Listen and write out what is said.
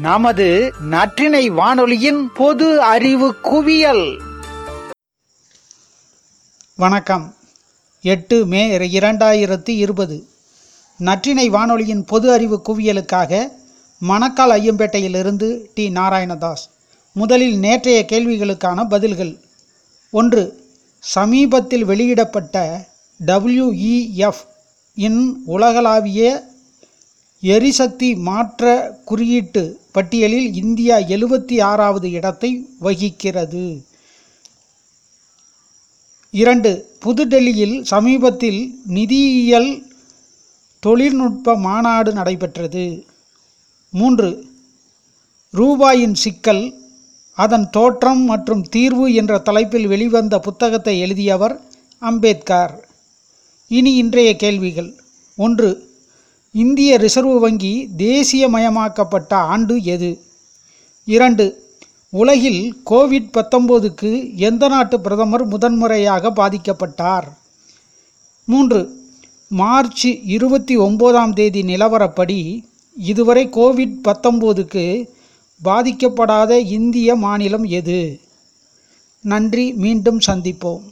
நமது நற்றினை வானொலியின் பொது அறிவு குவியல். வணக்கம். எட்டு மே இரண்டாயிரத்தி இருபது. நற்றினை வானொலியின் பொது அறிவு குவியலுக்காக மணக்கால் ஐயம்பேட்டையிலிருந்து டி. நாராயணதாஸ் முதலில் நேற்றைய கேள்விகளுக்கான பதில்கள். ஒன்று சமீபத்தில் வெளியிடப்பட்ட டபிள்யூஇஎஃப் இன் உலகளாவிய எரிசக்தி மாற்ற குறியீட்டு பட்டியலில் இந்தியா எழுபத்தி ஆறாவது இடத்தை வகிக்கிறது. இரண்டு புதுடெல்லியில் சமீபத்தில் நிதியியல் தொழில்நுட்ப மாநாடு நடைபெற்றது. மூன்று ரூபாயின் சிக்கல் அதன் தோற்றம் மற்றும் தீர்வு என்ற தலைப்பில் வெளிவந்த புத்தகத்தை எழுதியவர் அம்பேத்கர். இனி இன்றைய கேள்விகள். ஒன்று இந்திய ரிசர்வ் வங்கி தேசியமயமாக்கப்பட்ட ஆண்டு எது? இரண்டு உலகில் கோவிட் பத்தொம்போதுக்கு எந்த நாட்டு பிரதமர் முதன்முறையாக பாதிக்கப்பட்டார்? மூன்று மார்ச் இருபத்தி ஒம்போதாம் தேதி நிலவரப்படி இதுவரை கோவிட் பத்தொம்போதுக்கு பாதிக்கப்படாத இந்திய மாநிலம் எது? நன்றி மீண்டும் சந்திப்போம்.